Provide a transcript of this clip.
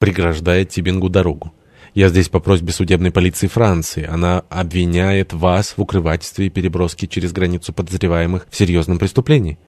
преграждает Тибингу дорогу. Я здесь по просьбе судебной полиции Франции. Она обвиняет вас в укрывательстве и переброске через границу подозреваемых в серьезном преступлении.